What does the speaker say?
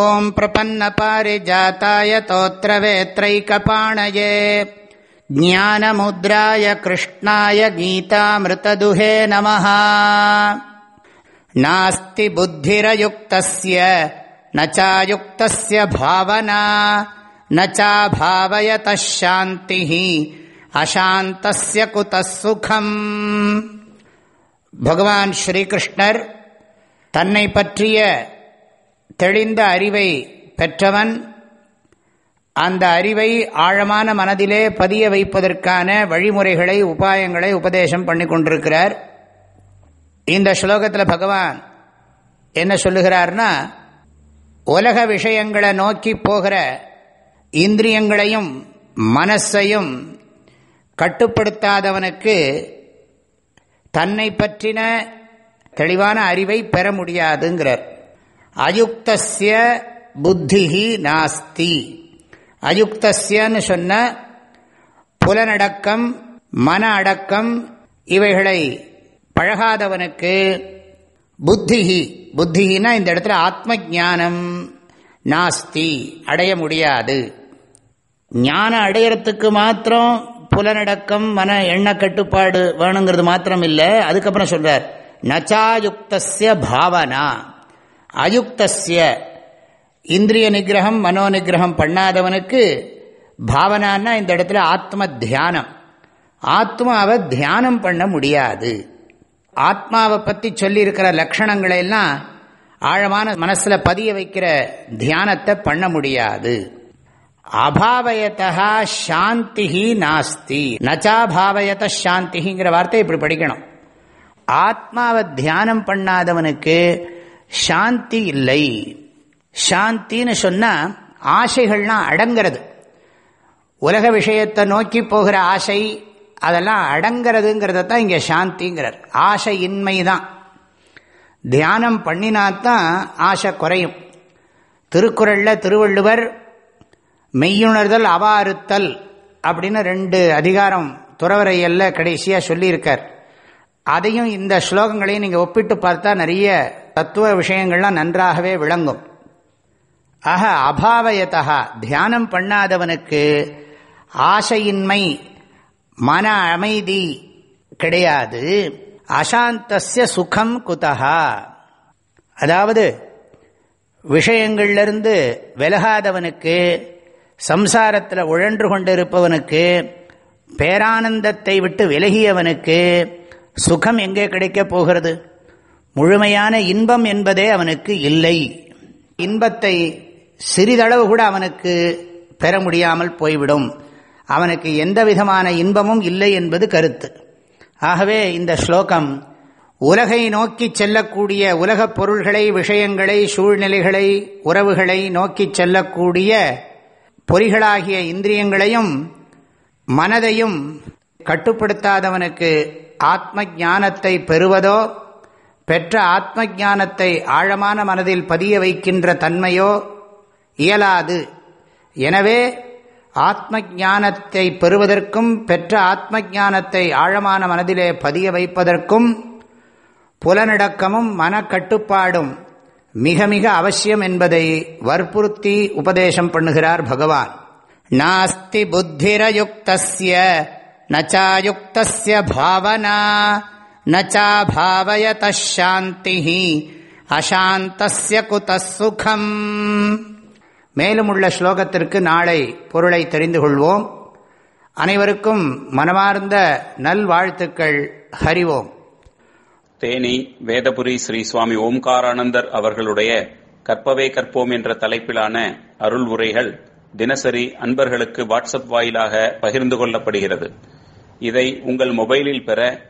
ॐ प्रपन्नपारिजाताय तोत्रवेत्रैकपाणये ज्ञानमुद्राय कृष्णाय गीतामृतदुहे नमः नास्ति बुद्धिरयुक्तस्य न चायुक्तस्य भावना न चाभावयतः शान्तिः அசாந்தஸ்ய குத சுகம் பகவான் ஸ்ரீகிருஷ்ணர் தன்னை பற்றிய தெளிந்த அறிவை பெற்றவன் அந்த அறிவை ஆழமான மனதிலே பதிய வைப்பதற்கான வழிமுறைகளை உபாயங்களை உபதேசம் பண்ணி கொண்டிருக்கிறார். இந்த ஸ்லோகத்தில் பகவான் என்ன சொல்லுகிறார்னா உலக விஷயங்களை நோக்கி போகிற இந்திரியங்களையும் மனசையும் கட்டுப்படுத்தாதவனுக்கு தன்னை பற்றின தெளிவான அறிவை பெற முடியாதுங்கிறார். அயுக்தசிய புத்திஹி நாஸ்தி. அயுக்தசியன்னு சொன்ன புலனடக்கம் மன அடக்கம் இவைகளை பழகாதவனுக்கு புத்திஹி. புத்திஹினா இந்த இடத்துல ஆத்ம ஜானம் நாஸ்தி அடைய முடியாது. ஞானம் அடையறத்துக்கு மாத்திரம் புலனடக்கம் மன எண்ண கட்டுப்பாடு வேணுங்கிறது மாத்திரம் இல்லை அதுக்கப்புறம் சொல்றார் நச்சாயுக்தசிய பாவனா. அயுக்தசிய இந்திரிய நிகிரகம் மனோ நிகிரகம் பண்ணாதவனுக்கு பாவனான்னா இந்த இடத்துல ஆத்ம தியானம். ஆத்மாவை தியானம் பண்ண முடியாது. ஆத்மாவை பற்றி சொல்லியிருக்கிற லட்சணங்களை எல்லாம் ஆழமான மனசில் பதிய வைக்கிற தியானத்தை பண்ண முடியாது. அபாவயத்தா சாந்திஹி நாஸ்தி. நச்சாபாவயத சாந்திங்கிற வார்த்தை இப்படி படிக்கணும். ஆத்மாவை தியானம் பண்ணாதவனுக்கு சாந்தி இல்லை. சாந்தின்னு சொன்னால் ஆசைகள்லாம் அடங்கிறது. உலக விஷயத்தை நோக்கி போகிற ஆசை அதெல்லாம் அடங்கிறதுங்கிறத தான் இங்கே சாந்திங்கிறார். ஆசை இன்மை தான் தியானம் பண்ணினாத்தான் ஆசை குறையும். திருக்குறளில் திருவள்ளுவர் மெய்யுணர்தல் அவாறுத்தல் அப்படின்னு ரெண்டு அதிகாரம் துறவரையல்ல கடைசியாக சொல்லியிருக்கார். அதையும் இந்த ஸ்லோகங்களையும் நீங்கள் ஒப்பிட்டு பார்த்தா நிறைய தத்துவ விஷயங்கள்லாம் நன்றாகவே விளங்கும். ஆக அபாவயத்தா தியானம் பண்ணாதவனுக்கு ஆசையின்மை மன அமைதி கிடையாது. அசாந்தசிய சுகம் குதகா அதாவது விஷயங்கள்லிருந்து விலகாதவனுக்கு சம்சாரத்தில் உழன்று கொண்டிருப்பவனுக்கு பேரானந்தத்தை விட்டு விலகியவனுக்கு சுகம் எங்கே கிடைக்கப் போகிறது? முழுமையான இன்பம் என்பதே அவனுக்கு இல்லை. இன்பத்தை சிறிதளவு கூட அவனுக்கு பெற முடியாமல் போய்விடும். அவனுக்கு எந்த விதமான இன்பமும் இல்லை என்பது கருத்து. ஆகவே இந்த ஸ்லோகம் உலகை நோக்கி செல்லக்கூடிய உலகப் பொருள்களை விஷயங்களை சூழ்நிலைகளை உறவுகளை நோக்கி செல்லக்கூடிய பொறிகளாகிய இந்திரியங்களையும் மனதையும் கட்டுப்படுத்தாதவனுக்கு ஆத்ம ஞானத்தை பெறுவதோ பெற்ற ஆத்ம ஞானத்தை ஆழமான மனதில் பதிய வைக்கின்ற தன்மையோ இயலாது. எனவே ஆத்ம ஞானத்தை பெறுவதற்கும் பெற்ற ஆத்ம ஞானத்தை ஆழமான மனதிலே பதிய வைப்பதற்கும் புலனடக்கமும் மனக்கட்டுப்பாடும் மிக மிக அவசியம் என்பதை வற்புறுத்தி உபதேசம் பண்ணுகிறார் பகவான். நாஸ்தி புத்திரயுக்தஸ்ய நச்சாயுக்தஸ்ய பாவனா. நச்சாபாவயத சாந்தி அசாந்தஸ்ய குத சுகம். மேலும் உள்ள ஸ்லோகத்திற்கு நாளை பொருளை தெரிந்து கொள்வோம். அனைவருக்கும் மனமார்ந்த நல்வாழ்த்துக்கள். ஹரிவோம் தேனி வேதபுரி ஸ்ரீ சுவாமி ஓம்காரானந்தர் அவர்களுடைய கற்பவே கற்போம் என்ற தலைப்பிலான அருள் உரைகள் தினசரி அன்பர்களுக்கு வாட்ஸ்அப் வாயிலாக பகிர்ந்து கொள்ளப்படுகிறது. இதை உங்கள் மொபைலில் பெற